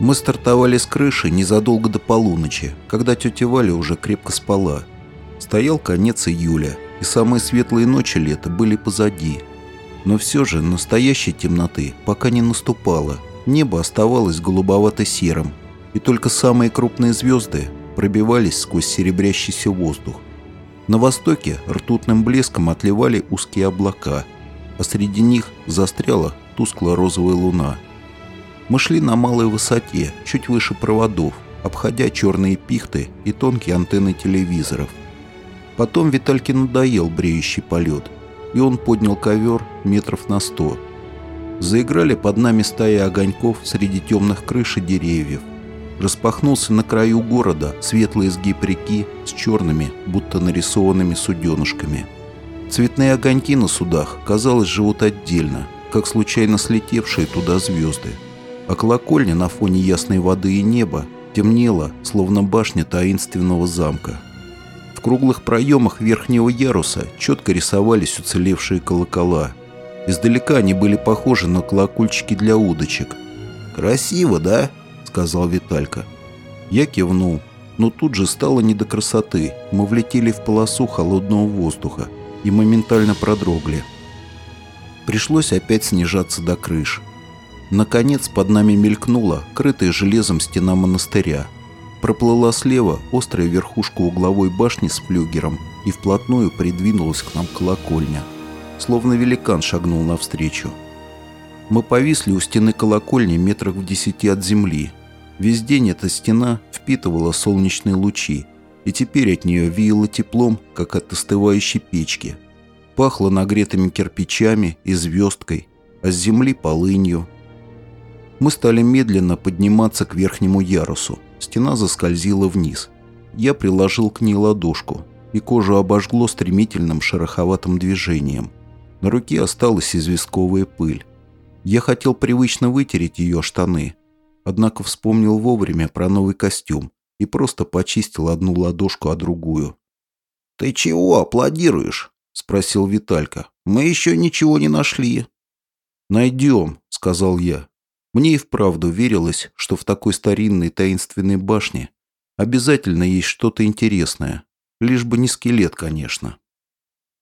Мы стартовали с крыши незадолго до полуночи, когда тетя Валя уже крепко спала. Стоял конец июля, и самые светлые ночи лета были позади. Но все же настоящей темноты пока не наступало. Небо оставалось голубовато-серым, и только самые крупные звезды пробивались сквозь серебрящийся воздух. На востоке ртутным блеском отливали узкие облака, а среди них застряла тускло-розовая луна. Мы шли на малой высоте, чуть выше проводов, обходя черные пихты и тонкие антенны телевизоров. Потом Витальке надоел бреющий полет, и он поднял ковер метров на сто. Заиграли под нами стаи огоньков среди темных крыш и деревьев. Распахнулся на краю города светлый изгиб реки с черными, будто нарисованными суденышками. Цветные огоньки на судах, казалось, живут отдельно, как случайно слетевшие туда звезды. А колокольня на фоне ясной воды и неба темнела, словно башня таинственного замка. В круглых проемах верхнего яруса четко рисовались уцелевшие колокола. Издалека они были похожи на колокольчики для удочек. «Красиво, да?» сказал Виталька. Я кивнул, но тут же стало не до красоты. Мы влетели в полосу холодного воздуха и моментально продрогли. Пришлось опять снижаться до крыш. Наконец под нами мелькнула крытая железом стена монастыря. Проплыла слева острая верхушка угловой башни с флюгером и вплотную придвинулась к нам колокольня. Словно великан шагнул навстречу. Мы повисли у стены колокольни метрах в десяти от земли, Весь день эта стена впитывала солнечные лучи, и теперь от нее веяло теплом, как от остывающей печки. Пахло нагретыми кирпичами и звездкой, а с земли полынью. Мы стали медленно подниматься к верхнему ярусу. Стена заскользила вниз. Я приложил к ней ладошку, и кожу обожгло стремительным шероховатым движением. На руке осталась известковая пыль. Я хотел привычно вытереть ее штаны, однако вспомнил вовремя про новый костюм и просто почистил одну ладошку, а другую. «Ты чего аплодируешь?» — спросил Виталька. «Мы еще ничего не нашли». «Найдем», — сказал я. Мне и вправду верилось, что в такой старинной таинственной башне обязательно есть что-то интересное, лишь бы не скелет, конечно.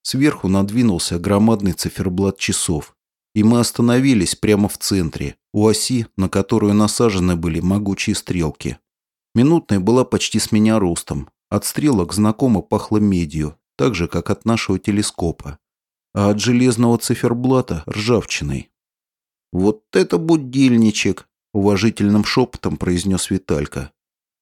Сверху надвинулся громадный циферблат часов, и мы остановились прямо в центре, у оси, на которую насажены были могучие стрелки. Минутная была почти с меня ростом. От стрелок знакомо пахло медью, так же, как от нашего телескопа. А от железного циферблата – ржавчиной. «Вот это будильничек!» – уважительным шепотом произнес Виталька.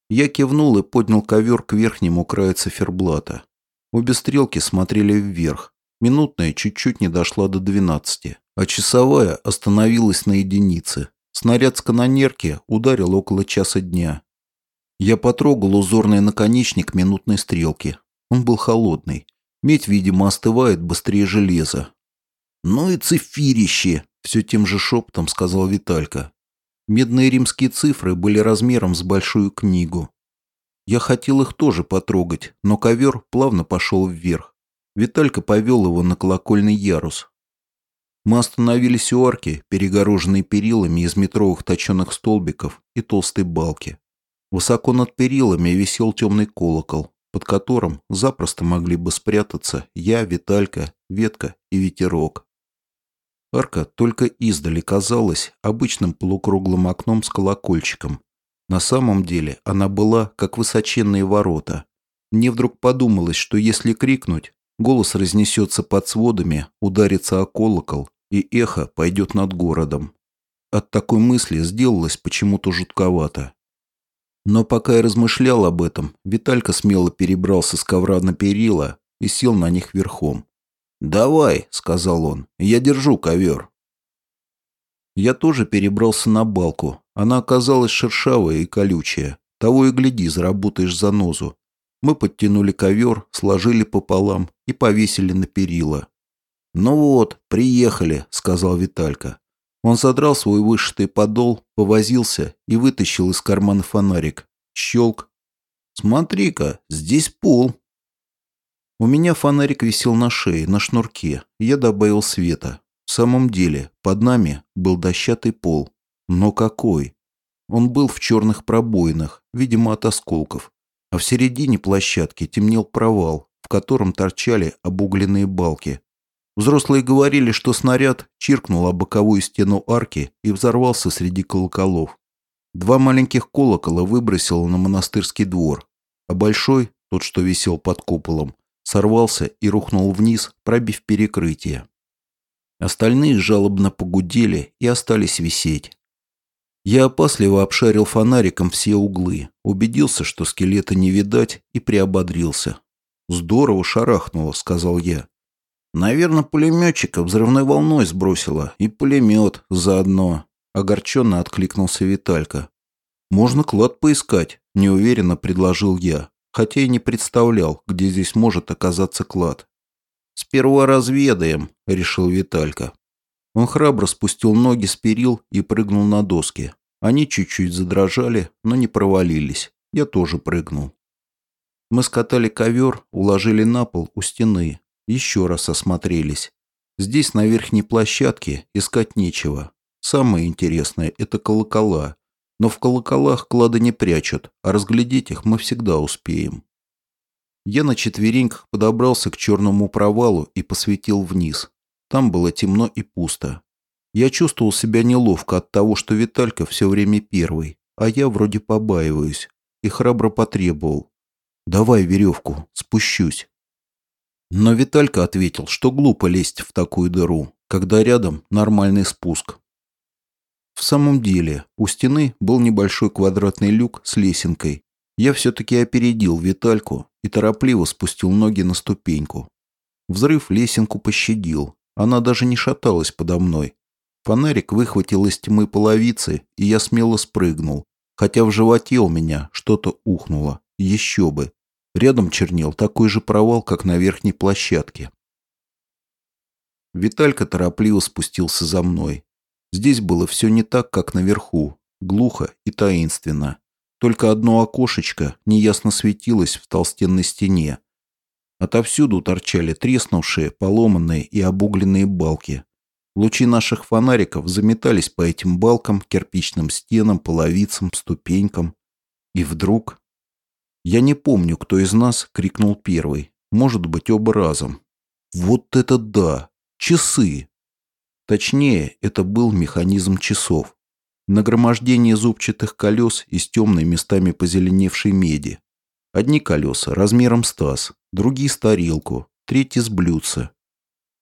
Я кивнул и поднял ковер к верхнему краю циферблата. Обе стрелки смотрели вверх. Минутная чуть-чуть не дошла до двенадцати а часовая остановилась на единице. Снаряд с канонерки ударил около часа дня. Я потрогал узорный наконечник минутной стрелки. Он был холодный. Медь, видимо, остывает быстрее железа. «Ну и цифирище!» — все тем же шепотом сказал Виталька. Медные римские цифры были размером с большую книгу. Я хотел их тоже потрогать, но ковер плавно пошел вверх. Виталька повел его на колокольный ярус, мы остановились у арки, перегороженной перилами из метровых точеных столбиков и толстой балки. Высоко над перилами висел темный колокол, под которым запросто могли бы спрятаться я, Виталька, Ветка и Ветерок. Арка только издали казалась обычным полукруглым окном с колокольчиком. На самом деле она была, как высоченные ворота. Мне вдруг подумалось, что если крикнуть, голос разнесется под сводами, ударится о колокол и эхо пойдет над городом. От такой мысли сделалось почему-то жутковато. Но пока я размышлял об этом, Виталька смело перебрался с ковра на перила и сел на них верхом. «Давай», — сказал он, — «я держу ковер». Я тоже перебрался на балку. Она оказалась шершавая и колючая. Того и гляди, заработаешь занозу. Мы подтянули ковер, сложили пополам и повесили на перила. «Ну вот, приехали», — сказал Виталька. Он задрал свой вышитый подол, повозился и вытащил из кармана фонарик. Щелк. «Смотри-ка, здесь пол». У меня фонарик висел на шее, на шнурке. Я добавил света. В самом деле, под нами был дощатый пол. Но какой? Он был в черных пробоинах, видимо, от осколков. А в середине площадки темнел провал, в котором торчали обугленные балки. Взрослые говорили, что снаряд чиркнул о боковую стену арки и взорвался среди колоколов. Два маленьких колокола выбросило на монастырский двор, а большой, тот, что висел под куполом, сорвался и рухнул вниз, пробив перекрытие. Остальные жалобно погудели и остались висеть. Я опасливо обшарил фонариком все углы, убедился, что скелета не видать, и приободрился. «Здорово шарахнуло», — сказал я. «Наверное, пулеметчика взрывной волной сбросило, и пулемет заодно», — огорченно откликнулся Виталька. «Можно клад поискать», — неуверенно предложил я, хотя и не представлял, где здесь может оказаться клад. «Сперва разведаем», — решил Виталька. Он храбро спустил ноги с перил и прыгнул на доски. Они чуть-чуть задрожали, но не провалились. Я тоже прыгнул. Мы скатали ковер, уложили на пол у стены. Еще раз осмотрелись. Здесь, на верхней площадке, искать нечего. Самое интересное – это колокола. Но в колоколах клады не прячут, а разглядеть их мы всегда успеем. Я на четвереньках подобрался к черному провалу и посветил вниз. Там было темно и пусто. Я чувствовал себя неловко от того, что Виталька все время первый, а я вроде побаиваюсь, и храбро потребовал. «Давай веревку, спущусь». Но Виталька ответил, что глупо лезть в такую дыру, когда рядом нормальный спуск. В самом деле, у стены был небольшой квадратный люк с лесенкой. Я все-таки опередил Витальку и торопливо спустил ноги на ступеньку. Взрыв лесенку пощадил, она даже не шаталась подо мной. Фонарик выхватил из тьмы половицы, и я смело спрыгнул, хотя в животе у меня что-то ухнуло. Еще бы. Рядом чернел такой же провал, как на верхней площадке. Виталька торопливо спустился за мной. Здесь было все не так, как наверху, глухо и таинственно. Только одно окошечко неясно светилось в толстенной стене, Отовсюду торчали треснувшие, поломанные и обугленные балки. Лучи наших фонариков заметались по этим балкам, кирпичным стенам, половицам, ступенькам. И вдруг... Я не помню, кто из нас крикнул первый. Может быть, оба разом. Вот это да! Часы! Точнее, это был механизм часов. Нагромождение зубчатых колес из темной местами позеленевшей меди. Одни колеса размером с таз, другие с тарелку, третьи с блюдца.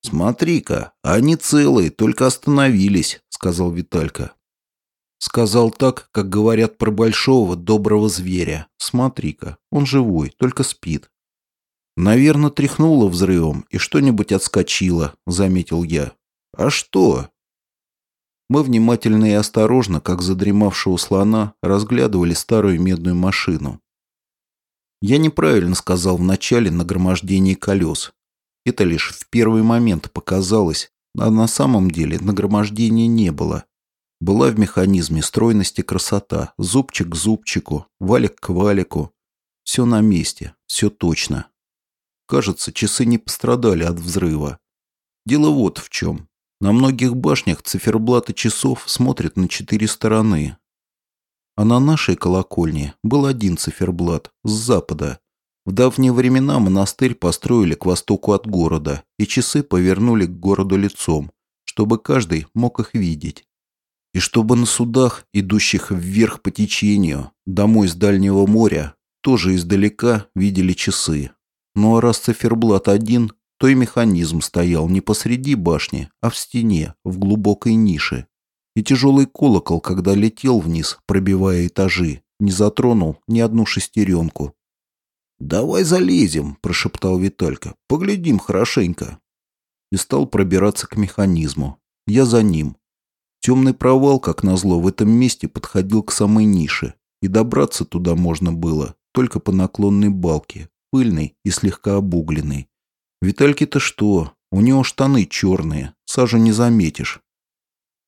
«Смотри-ка, они целые, только остановились», — сказал Виталька. Сказал так, как говорят про большого доброго зверя. «Смотри-ка, он живой, только спит». «Наверное, тряхнуло взрывом, и что-нибудь отскочило», — заметил я. «А что?» Мы внимательно и осторожно, как задремавшего слона, разглядывали старую медную машину. Я неправильно сказал в начале нагромождение колес. Это лишь в первый момент показалось, а на самом деле нагромождения не было. Была в механизме стройность и красота, зубчик к зубчику, валик к валику. Все на месте, все точно. Кажется, часы не пострадали от взрыва. Дело вот в чем. На многих башнях циферблаты часов смотрят на четыре стороны, а на нашей колокольне был один циферблат, с запада. В давние времена монастырь построили к востоку от города, и часы повернули к городу лицом, чтобы каждый мог их видеть. И чтобы на судах, идущих вверх по течению, домой с дальнего моря, тоже издалека видели часы. Ну а раз циферблат один, то и механизм стоял не посреди башни, а в стене, в глубокой нише, и тяжелый колокол, когда летел вниз, пробивая этажи, не затронул ни одну шестеренку. «Давай залезем», – прошептал Виталька. «Поглядим хорошенько». И стал пробираться к механизму. Я за ним. Темный провал, как назло, в этом месте подходил к самой нише, и добраться туда можно было только по наклонной балке, пыльной и слегка обугленной. Витальке-то что? У него штаны черные, сажу не заметишь.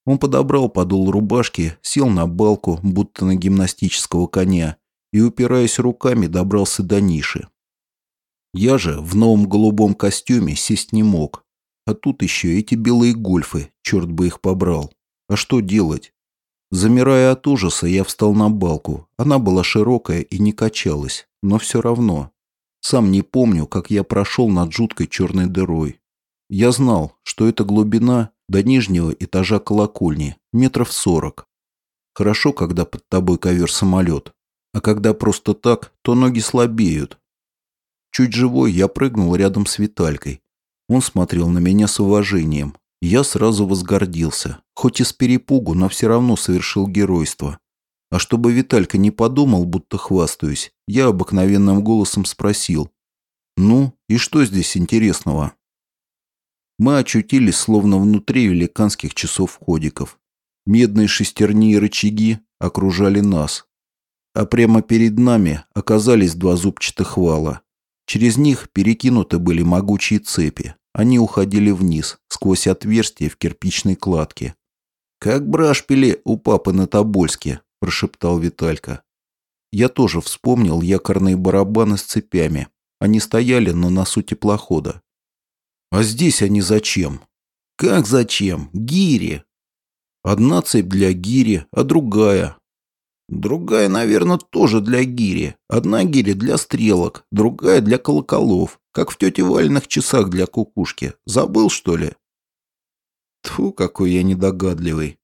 Он подобрал подол рубашки, сел на балку, будто на гимнастического коня, и, упираясь руками, добрался до ниши. Я же в новом голубом костюме сесть не мог. А тут еще эти белые гольфы, черт бы их побрал. А что делать? Замирая от ужаса, я встал на балку. Она была широкая и не качалась, но все равно. Сам не помню, как я прошел над жуткой черной дырой. Я знал, что эта глубина до нижнего этажа колокольни, метров сорок. Хорошо, когда под тобой ковер-самолет, а когда просто так, то ноги слабеют. Чуть живой я прыгнул рядом с Виталькой. Он смотрел на меня с уважением. Я сразу возгордился. Хоть и с перепугу, но все равно совершил геройство. А чтобы Виталька не подумал, будто хвастаюсь, я обыкновенным голосом спросил. «Ну, и что здесь интересного?» Мы очутились словно внутри великанских часов-ходиков. Медные шестерни и рычаги окружали нас. А прямо перед нами оказались два зубчатых вала. Через них перекинуты были могучие цепи. Они уходили вниз, сквозь отверстия в кирпичной кладке. «Как брашпили у папы на Тобольске», – прошептал Виталька. Я тоже вспомнил якорные барабаны с цепями. Они стояли на носу теплохода. А здесь они зачем? Как зачем? Гири. Одна цепь для гири, а другая. Другая, наверное, тоже для гири. Одна гири для стрелок, другая для колоколов. Как в тете Вальных часах для кукушки. Забыл, что ли? Тьфу, какой я недогадливый.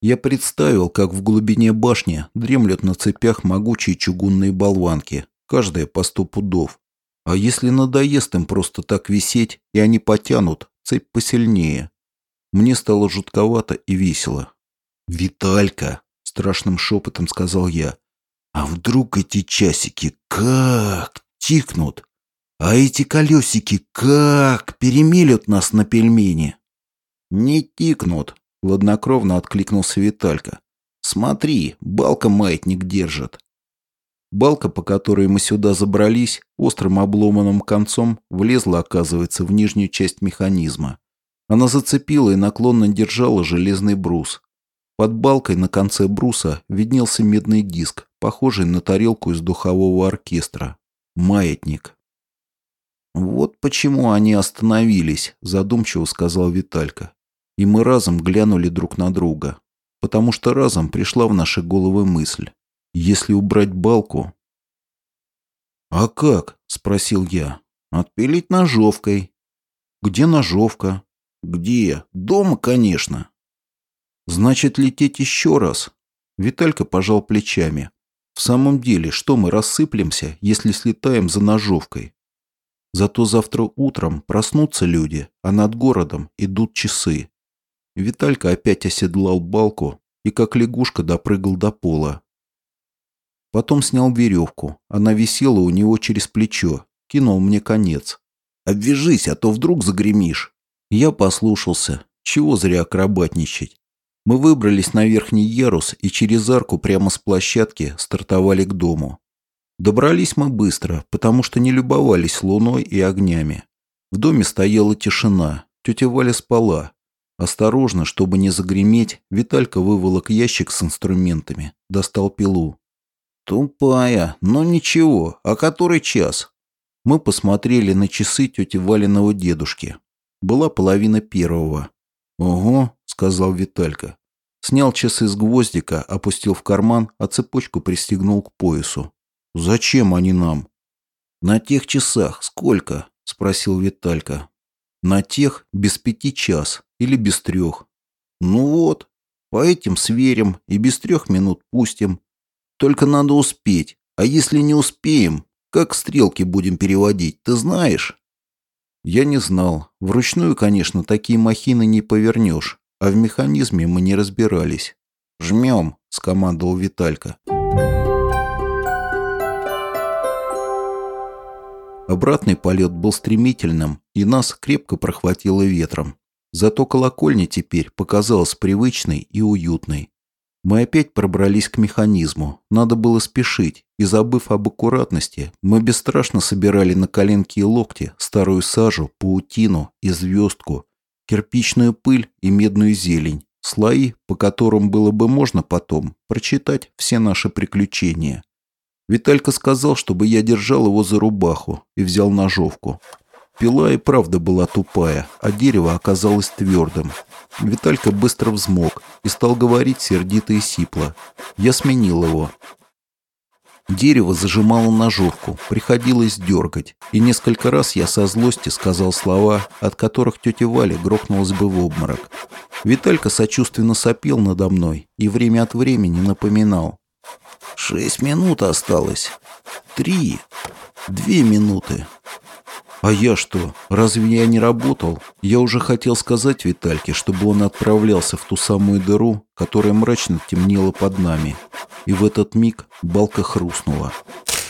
Я представил, как в глубине башни дремлют на цепях могучие чугунные болванки, каждая по сто пудов. А если надоест им просто так висеть, и они потянут, цепь посильнее. Мне стало жутковато и весело. «Виталька!» – страшным шепотом сказал я. «А вдруг эти часики как тикнут? А эти колесики как перемелют нас на пельмени?» «Не тикнут», – хладнокровно откликнулся Виталька. «Смотри, балка маятник держит. Балка, по которой мы сюда забрались, острым обломанным концом влезла, оказывается, в нижнюю часть механизма. Она зацепила и наклонно держала железный брус. Под балкой на конце бруса виднелся медный диск, похожий на тарелку из духового оркестра. Маятник. «Вот почему они остановились», – задумчиво сказал Виталька. И мы разом глянули друг на друга. Потому что разом пришла в наши головы мысль. Если убрать балку... «А как?» – спросил я. «Отпилить ножовкой». «Где ножовка?» «Где? Дома, конечно». «Значит, лететь еще раз?» Виталька пожал плечами. «В самом деле, что мы рассыплемся, если слетаем за ножовкой? Зато завтра утром проснутся люди, а над городом идут часы». Виталька опять оседлал балку и как лягушка допрыгал до пола, Потом снял веревку. Она висела у него через плечо. Кинул мне конец. «Обвяжись, а то вдруг загремишь». Я послушался. Чего зря акробатничать. Мы выбрались на верхний ярус и через арку прямо с площадки стартовали к дому. Добрались мы быстро, потому что не любовались луной и огнями. В доме стояла тишина. Тетя Валя спала. Осторожно, чтобы не загреметь, Виталька выволок ящик с инструментами, достал пилу. «Тупая, но ничего. А который час?» Мы посмотрели на часы тети Валиного дедушки. Была половина первого. «Ого», — сказал Виталька. Снял часы с гвоздика, опустил в карман, а цепочку пристегнул к поясу. «Зачем они нам?» «На тех часах сколько?» — спросил Виталька. «На тех без пяти час или без трех». «Ну вот, по этим сверим и без трех минут пустим. Только надо успеть. А если не успеем, как стрелки будем переводить, ты знаешь?» Я не знал. Вручную, конечно, такие махины не повернешь, а в механизме мы не разбирались. «Жмем», — скомандовал Виталька. Обратный полет был стремительным, и нас крепко прохватило ветром. Зато колокольня теперь показалась привычной и уютной. Мы опять пробрались к механизму. Надо было спешить, и, забыв об аккуратности, мы бесстрашно собирали на коленки и локти старую сажу, паутину и звездку, кирпичную пыль и медную зелень, слои, по которым было бы можно потом прочитать все наши приключения. Виталька сказал, чтобы я держал его за рубаху и взял ножовку. Пила и правда была тупая, а дерево оказалось твердым. Виталька быстро взмок – и стал говорить сердито и сипло. Я сменил его. Дерево зажимало ножовку, приходилось дергать, и несколько раз я со злости сказал слова, от которых тетя Валя грохнулась бы в обморок. Виталька сочувственно сопел надо мной и время от времени напоминал. «Шесть минут осталось. Три. Две минуты. А я что? Разве я не работал? Я уже хотел сказать Витальке, чтобы он отправлялся в ту самую дыру, которая мрачно темнела под нами. И в этот миг балка хрустнула.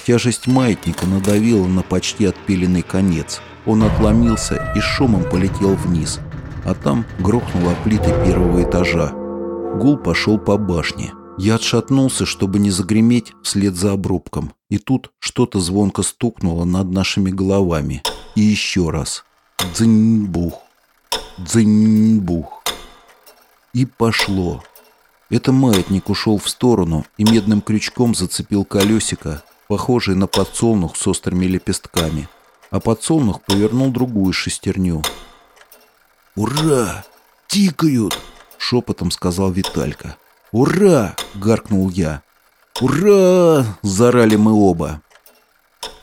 Тяжесть маятника надавила на почти отпиленный конец. Он отломился и шумом полетел вниз. А там грохнуло плиты первого этажа. Гул пошел по башне. Я отшатнулся, чтобы не загреметь вслед за обрубком. И тут что-то звонко стукнуло над нашими головами. И еще раз. Дзынь-бух. Дзынь-бух. И пошло. Это маятник ушел в сторону и медным крючком зацепил колесико, похожее на подсолнух с острыми лепестками. А подсолнух повернул другую шестерню. «Ура! Тикают!» — шепотом сказал Виталька. «Ура!» — гаркнул я. «Ура!» — зарали мы оба.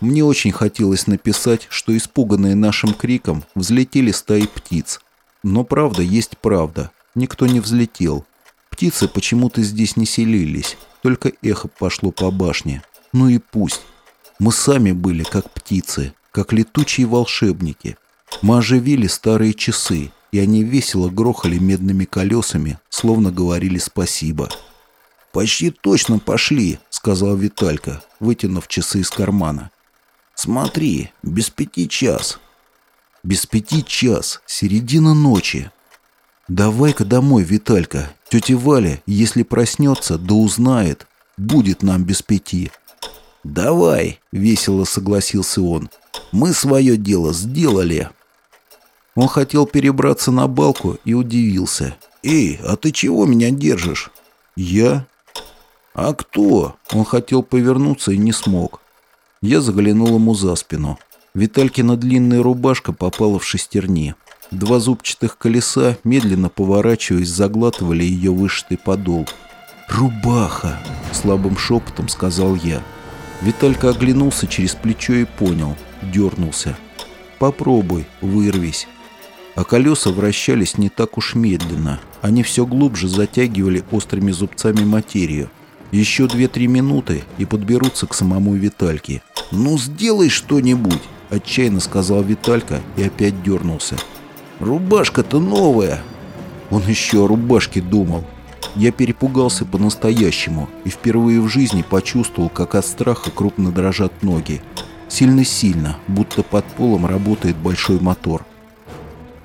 Мне очень хотелось написать, что испуганные нашим криком взлетели стаи птиц. Но правда есть правда. Никто не взлетел. Птицы почему-то здесь не селились. Только эхо пошло по башне. Ну и пусть. Мы сами были как птицы, как летучие волшебники. Мы оживили старые часы, и они весело грохали медными колесами, словно говорили спасибо. «Почти точно пошли», — сказал Виталька, вытянув часы из кармана. Смотри, без пяти час. Без пяти час, середина ночи. Давай-ка домой, Виталька. Тетя Валя, если проснется, да узнает, будет нам без пяти. Давай, весело согласился он. Мы свое дело сделали. Он хотел перебраться на балку и удивился. «Эй, а ты чего меня держишь?» «Я?» «А кто?» Он хотел повернуться и не смог. Я заглянул ему за спину. Виталькина длинная рубашка попала в шестерни. Два зубчатых колеса, медленно поворачиваясь, заглатывали ее вышитый подол. «Рубаха!» — слабым шепотом сказал я. Виталька оглянулся через плечо и понял. Дернулся. «Попробуй, вырвись». А колеса вращались не так уж медленно. Они все глубже затягивали острыми зубцами материю. Еще две-три минуты и подберутся к самому Витальке. «Ну, сделай что-нибудь!» – отчаянно сказал Виталька и опять дернулся. «Рубашка-то новая!» Он еще о рубашке думал. Я перепугался по-настоящему и впервые в жизни почувствовал, как от страха крупно дрожат ноги. Сильно-сильно, будто под полом работает большой мотор.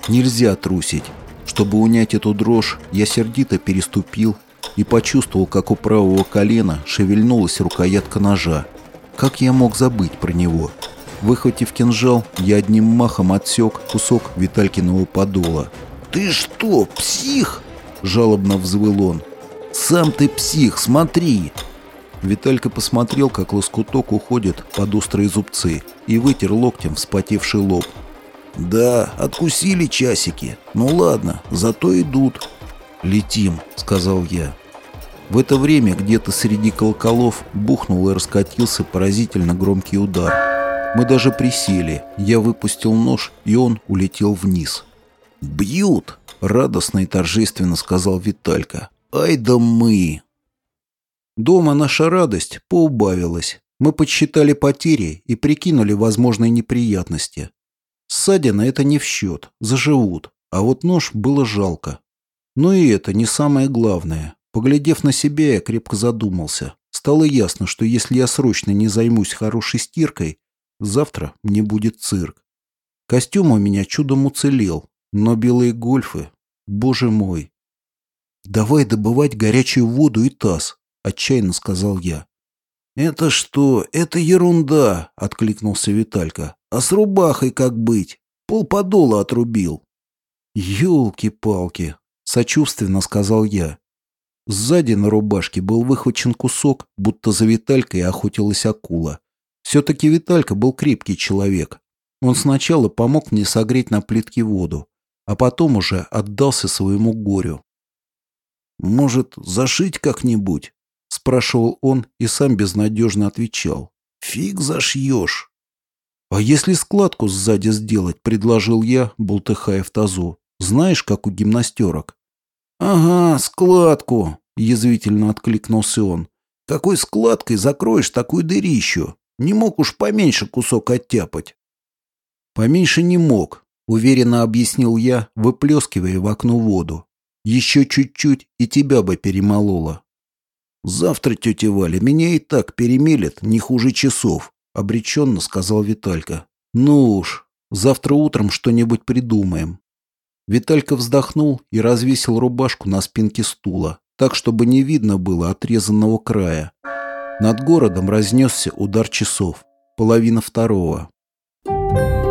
Нельзя трусить. Чтобы унять эту дрожь, я сердито переступил и почувствовал, как у правого колена шевельнулась рукоятка ножа. Как я мог забыть про него? Выхватив кинжал, я одним махом отсек кусок Виталькиного подола. «Ты что, псих?» – жалобно взвыл он. «Сам ты псих, смотри!» Виталька посмотрел, как лоскуток уходит под острые зубцы и вытер локтем вспотевший лоб. «Да, откусили часики. Ну ладно, зато идут». «Летим», — сказал я. В это время где-то среди колоколов бухнул и раскатился поразительно громкий удар. Мы даже присели. Я выпустил нож, и он улетел вниз. «Бьют!» — радостно и торжественно сказал Виталька. «Ай да мы!» Дома наша радость поубавилась. Мы подсчитали потери и прикинули возможные неприятности. Ссадина это не в счет, заживут. А вот нож было жалко. Но и это не самое главное. Поглядев на себя, я крепко задумался. Стало ясно, что если я срочно не займусь хорошей стиркой, завтра мне будет цирк. Костюм у меня чудом уцелел, но белые гольфы, боже мой. «Давай добывать горячую воду и таз», — отчаянно сказал я. «Это что? Это ерунда!» — откликнулся Виталька. «А с рубахой как быть? Полподола отрубил». «Елки-палки!» — сочувственно сказал я. Сзади на рубашке был выхвачен кусок, будто за Виталькой охотилась акула. Все-таки Виталька был крепкий человек. Он сначала помог мне согреть на плитке воду, а потом уже отдался своему горю. Может, зашить как-нибудь?» — спрашивал он и сам безнадежно отвечал. «Фиг зашьешь». «А если складку сзади сделать?» — предложил я, бултыхая в тазу. «Знаешь, как у гимнастерок?» «Ага, складку», — язвительно откликнулся он. «Какой складкой закроешь такую дырищу? Не мог уж поменьше кусок оттяпать». «Поменьше не мог», — уверенно объяснил я, выплескивая в окно воду. «Еще чуть-чуть, и тебя бы перемололо». «Завтра, тетя Валя, меня и так перемелет не хуже часов», — обреченно сказал Виталька. «Ну уж, завтра утром что-нибудь придумаем». Виталька вздохнул и развесил рубашку на спинке стула, так, чтобы не видно было отрезанного края. Над городом разнесся удар часов. Половина второго. Thank you.